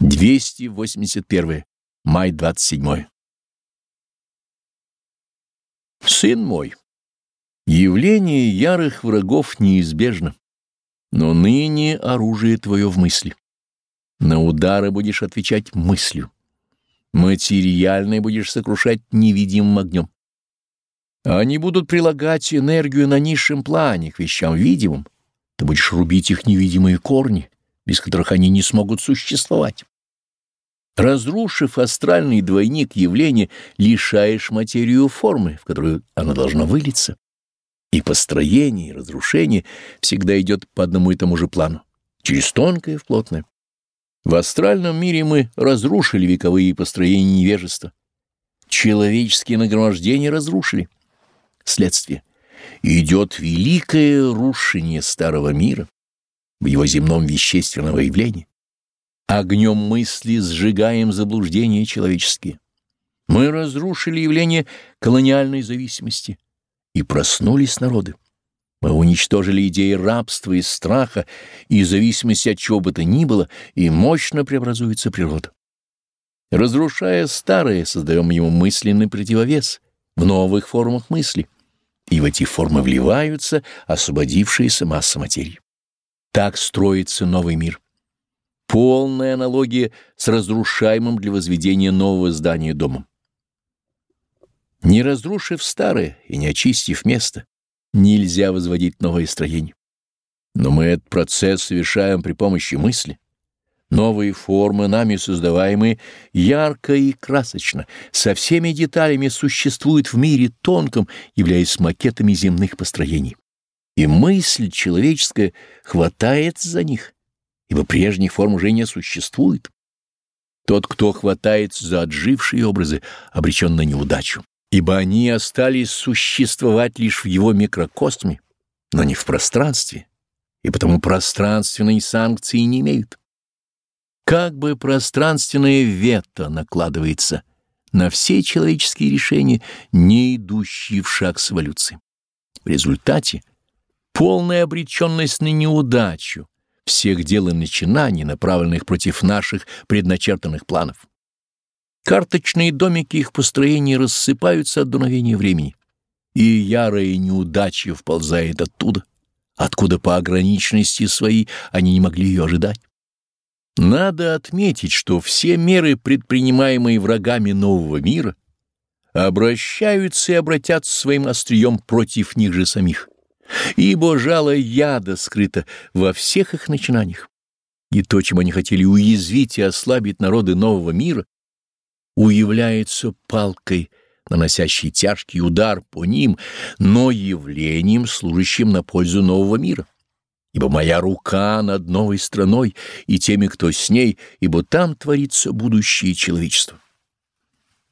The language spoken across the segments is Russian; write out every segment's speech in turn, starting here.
281. Май 27. Сын мой, явление ярых врагов неизбежно, но ныне оружие твое в мысли. На удары будешь отвечать мыслью. Материальное будешь сокрушать невидимым огнем. Они будут прилагать энергию на низшем плане к вещам видимым. Ты будешь рубить их невидимые корни, без которых они не смогут существовать. Разрушив астральный двойник явления, лишаешь материю формы, в которую она должна вылиться. И построение, и разрушение всегда идет по одному и тому же плану, через тонкое в плотное. В астральном мире мы разрушили вековые построения невежества. Человеческие нагромождения разрушили. Следствие. Идет великое рушение старого мира в его земном вещественного явлении. Огнем мысли сжигаем заблуждения человеческие. Мы разрушили явление колониальной зависимости, и проснулись народы. Мы уничтожили идеи рабства и страха, и зависимости от чего бы то ни было, и мощно преобразуется природа. Разрушая старое, создаем ему мысленный противовес в новых формах мысли, и в эти формы вливаются освободившиеся массы материи. Так строится новый мир полная аналогия с разрушаемым для возведения нового здания домом. Не разрушив старое и не очистив место, нельзя возводить новое строение. Но мы этот процесс совершаем при помощи мысли. Новые формы, нами создаваемые, ярко и красочно, со всеми деталями существуют в мире тонком, являясь макетами земных построений. И мысль человеческая хватается за них — ибо прежних форм уже не существует. Тот, кто хватается за отжившие образы, обречен на неудачу, ибо они остались существовать лишь в его микрокосме, но не в пространстве, и потому пространственные санкции не имеют. Как бы пространственное вето накладывается на все человеческие решения, не идущие в шаг с эволюцией. В результате полная обреченность на неудачу, всех дел и начинаний, направленных против наших предначертанных планов. Карточные домики их построения рассыпаются от дуновения времени, и ярая неудача вползает оттуда, откуда по ограниченности своей они не могли ее ожидать. Надо отметить, что все меры, предпринимаемые врагами нового мира, обращаются и обратятся своим острием против них же самих ибо жало яда скрыто во всех их начинаниях. И то, чем они хотели уязвить и ослабить народы нового мира, уявляется палкой, наносящей тяжкий удар по ним, но явлением, служащим на пользу нового мира. Ибо моя рука над новой страной и теми, кто с ней, ибо там творится будущее человечества.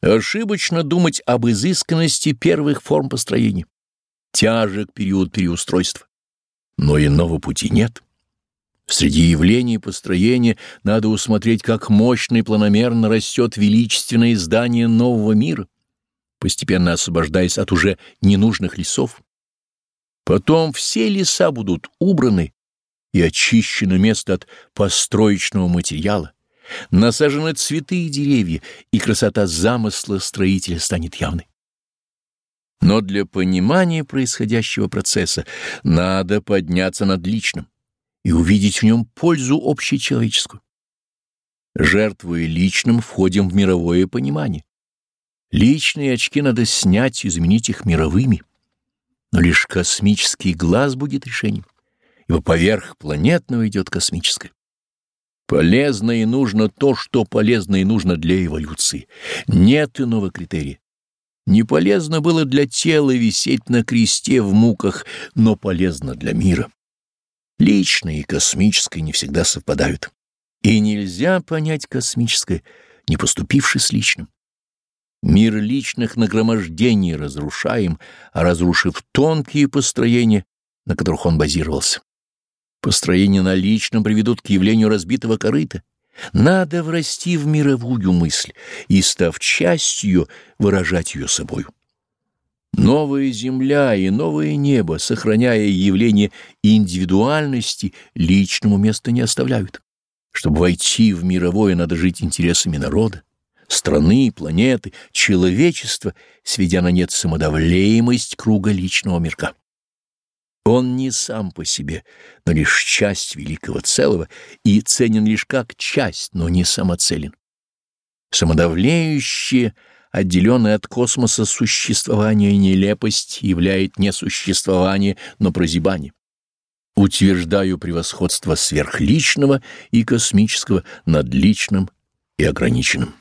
Ошибочно думать об изысканности первых форм построения тяжек период переустройства. Но иного пути нет. Среди явлений и построения надо усмотреть, как мощно и планомерно растет величественное здание нового мира, постепенно освобождаясь от уже ненужных лесов. Потом все леса будут убраны и очищено место от построечного материала, насажены цветы и деревья, и красота замысла строителя станет явной. Но для понимания происходящего процесса надо подняться над личным и увидеть в нем пользу общечеловеческую. Жертвуя личным, входим в мировое понимание. Личные очки надо снять и заменить их мировыми. Но лишь космический глаз будет решением, ибо поверх планетного идет космическое. Полезно и нужно то, что полезно и нужно для эволюции. Нет иного критерия. Не полезно было для тела висеть на кресте в муках, но полезно для мира. Личное и космическое не всегда совпадают. И нельзя понять космическое, не поступивши с личным. Мир личных нагромождений разрушаем, а разрушив тонкие построения, на которых он базировался. Построения на личном приведут к явлению разбитого корыта, надо врасти в мировую мысль и, став частью выражать ее собою. Новая земля и новое небо, сохраняя явление индивидуальности, личному места не оставляют. Чтобы войти в мировое, надо жить интересами народа, страны, планеты, человечества, сведя на нет самодавлеемость круга личного мирка. Он не сам по себе, но лишь часть великого целого и ценен лишь как часть, но не самоцелен. Самодавлеющее, отделенное от космоса существование нелепость являет не существование, но прозябание. Утверждаю превосходство сверхличного и космического над личным и ограниченным.